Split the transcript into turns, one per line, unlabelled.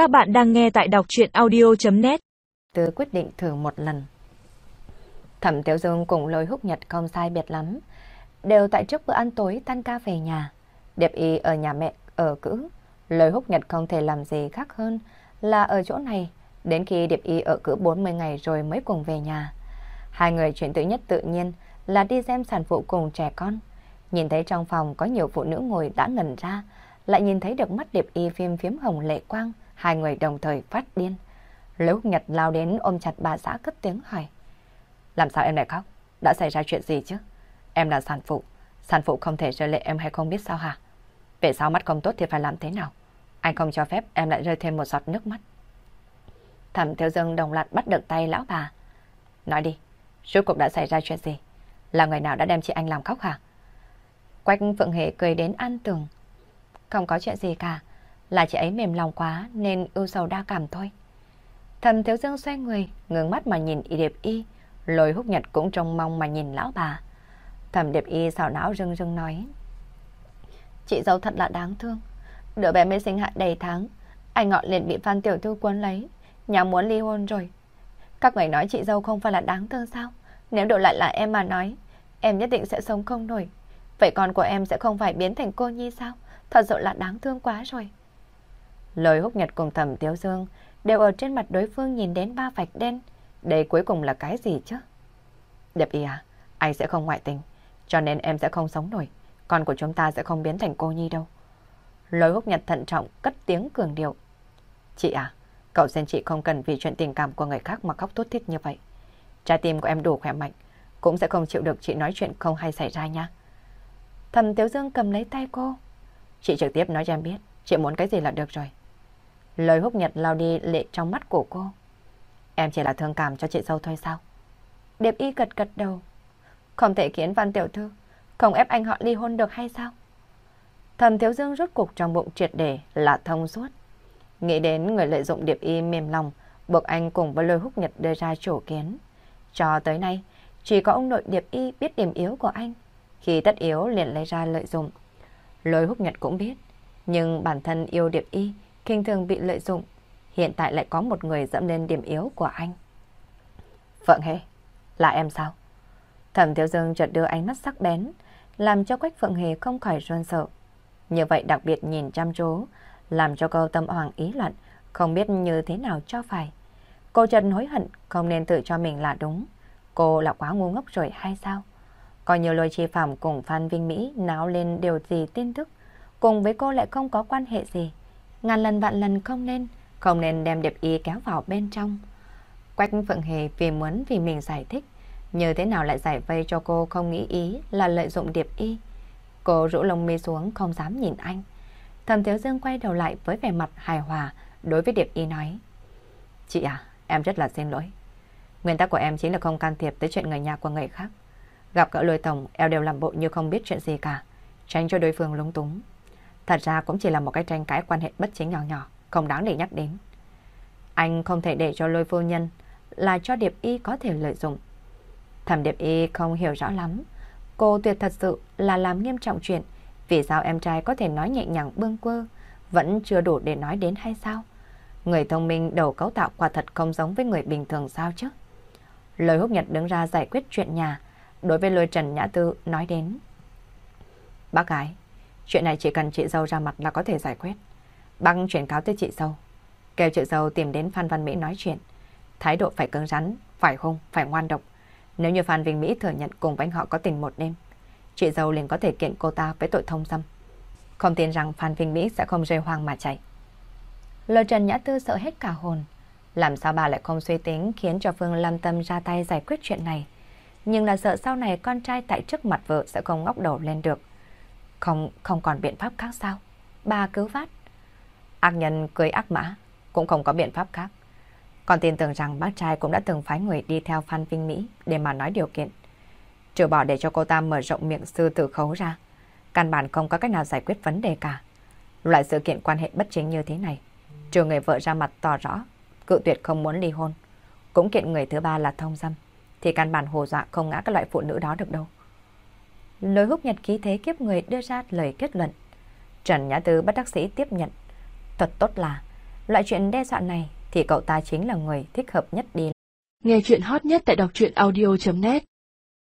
Các bạn đang nghe tại đọc chuyện audio.net
Từ quyết định thử một lần. Thẩm Tiểu Dương cùng lôi húc nhật không sai biệt lắm. Đều tại trước bữa ăn tối tan ca về nhà. Điệp y ở nhà mẹ ở cữ. Lôi húc nhật không thể làm gì khác hơn là ở chỗ này. Đến khi Điệp y ở cữ 40 ngày rồi mới cùng về nhà. Hai người chuyện tự nhất tự nhiên là đi xem sản phụ cùng trẻ con. Nhìn thấy trong phòng có nhiều phụ nữ ngồi đã ngẩn ra, lại nhìn thấy được mắt Điệp y phim phiếm hồng lệ quang, hai người đồng thời phát điên. Lữ Nhật lao đến ôm chặt bà xã cất tiếng hỏi. Làm sao em lại khóc? Đã xảy ra chuyện gì chứ? Em là sản phụ. Sản phụ không thể rơi lệ em hay không biết sao hả? Về sao mắt không tốt thì phải làm thế nào? Anh không cho phép em lại rơi thêm một giọt nước mắt. Thẩm Thiếu Dương đồng loạt bắt được tay lão bà. Nói đi, rốt cuộc đã xảy ra chuyện gì? Là người nào đã đem chị anh làm khóc hả? Quách Phượng Hệ cười đến an tường. Không có chuyện gì cả, là chị ấy mềm lòng quá nên ưu sầu đa cảm thôi. Thầm Thiếu Dương xoay người, ngừng mắt mà nhìn Y Điệp Y, lôi húc nhật cũng trông mong mà nhìn lão bà. Thầm Điệp Y xào não rưng rưng nói. Chị dâu thật là đáng thương. Đứa bé mới sinh hạ đầy tháng, anh ngọn liền bị Phan Tiểu Thư cuốn lấy, nhà muốn ly hôn rồi. Các người nói chị dâu không phải là đáng thương sao? Nếu đổi lại là em mà nói, em nhất định sẽ sống không nổi. Vậy con của em sẽ không phải biến thành cô nhi sao? Thật sự là đáng thương quá rồi. Lời húc nhật cùng thẩm tiếu dương đều ở trên mặt đối phương nhìn đến ba vạch đen. Đây cuối cùng là cái gì chứ? Đẹp ý à, anh sẽ không ngoại tình, cho nên em sẽ không sống nổi. Con của chúng ta sẽ không biến thành cô nhi đâu. Lời húc nhật thận trọng cất tiếng cường điệu. Chị à, cậu xin chị không cần vì chuyện tình cảm của người khác mà khóc tốt thiết như vậy. Trái tim của em đủ khỏe mạnh, cũng sẽ không chịu được chị nói chuyện không hay xảy ra nha. Thầm Tiếu Dương cầm lấy tay cô. Chị trực tiếp nói cho em biết, chị muốn cái gì là được rồi. Lời húc nhật lao đi lệ trong mắt của cô. Em chỉ là thương cảm cho chị dâu thôi sao? Điệp y gật gật đầu. Không thể khiến Văn Tiểu Thư không ép anh họ ly hôn được hay sao? Thầm Thiếu Dương rút cục trong bụng triệt để là thông suốt. Nghĩ đến người lợi dụng Điệp y mềm lòng, buộc anh cùng với lôi húc nhật đưa ra chủ kiến. Cho tới nay, chỉ có ông nội Điệp y biết điểm yếu của anh. Khi tất yếu liền lấy ra lợi dụng. Lôi húc nhật cũng biết, nhưng bản thân yêu Điệp y kinh thường bị lợi dụng, hiện tại lại có một người dẫm lên điểm yếu của anh. Phượng Hề, là em sao? Thẩm Thiếu Dương chợt đưa ánh mắt sắc bén, làm cho Quách Phượng Hề không khỏi run sợ. Như vậy đặc biệt nhìn chăm chú, làm cho cô tâm hoàng ý loạn, không biết như thế nào cho phải. Cô chợt hối hận, không nên tự cho mình là đúng. Cô là quá ngu ngốc rồi hay sao? Có nhiều lôi chi phạm cùng Phan Vinh Mỹ náo lên điều gì tin tức, cùng với cô lại không có quan hệ gì ngàn lần vạn lần không nên, không nên đem Điệp Y kéo vào bên trong. Quách Phượng Hề vì muốn vì mình giải thích, như thế nào lại giải vây cho cô không nghĩ ý là lợi dụng Điệp Y. Cô rũ lông mi xuống không dám nhìn anh. Thầm Thiếu Dương quay đầu lại với vẻ mặt hài hòa đối với Điệp Y nói. Chị à, em rất là xin lỗi. Nguyên tắc của em chính là không can thiệp tới chuyện người nhà của người khác. Gặp cỡ lôi tổng, em đều làm bộ như không biết chuyện gì cả, tránh cho đối phương lúng túng. Thật ra cũng chỉ là một cái tranh cãi quan hệ bất chính nhỏ nhỏ, không đáng để nhắc đến. Anh không thể để cho lôi vô nhân là cho Điệp Y có thể lợi dụng. Thẩm Điệp Y không hiểu rõ lắm. Cô tuyệt thật sự là làm nghiêm trọng chuyện. Vì sao em trai có thể nói nhẹ nhàng bương quơ, vẫn chưa đủ để nói đến hay sao? Người thông minh đầu cấu tạo quả thật không giống với người bình thường sao chứ? Lời húc nhật đứng ra giải quyết chuyện nhà. Đối với lôi Trần Nhã Tư nói đến. Bác gái, Chuyện này chỉ cần chị dâu ra mặt là có thể giải quyết. Băng chuyển cáo tới chị dâu. Kêu chị dâu tìm đến Phan Văn Mỹ nói chuyện. Thái độ phải cứng rắn, phải hung, phải ngoan độc. Nếu như Phan Vinh Mỹ thừa nhận cùng với anh họ có tình một đêm, chị dâu liền có thể kiện cô ta với tội thông dâm. Không tin rằng Phan Vinh Mỹ sẽ không rơi hoang mà chạy. Lời Trần Nhã Tư sợ hết cả hồn. Làm sao bà lại không suy tính khiến cho Phương Lâm Tâm ra tay giải quyết chuyện này. Nhưng là sợ sau này con trai tại trước mặt vợ sẽ không ngóc đầu lên được. Không, không còn biện pháp khác sao? Bà cứu vát. Ác nhân cưới ác mã, cũng không có biện pháp khác. Còn tin tưởng rằng bác trai cũng đã từng phái người đi theo Phan Vinh Mỹ để mà nói điều kiện. Trừ bỏ để cho cô ta mở rộng miệng sư tử khấu ra. Căn bản không có cách nào giải quyết vấn đề cả. Loại sự kiện quan hệ bất chính như thế này. Trừ người vợ ra mặt tỏ rõ, cự tuyệt không muốn ly hôn. Cũng kiện người thứ ba là thông dâm. Thì căn bản hồ dọa không ngã các loại phụ nữ đó được đâu. Lôi hút nhật ký thế kiếp người đưa ra lời kết luận. Trần Nhã Tư bắt đắc sĩ tiếp nhận. Thật tốt là, Loại chuyện đe dọa này thì cậu ta chính là người thích hợp nhất đi.
Nghe chuyện hot nhất tại đọc truyện audio.net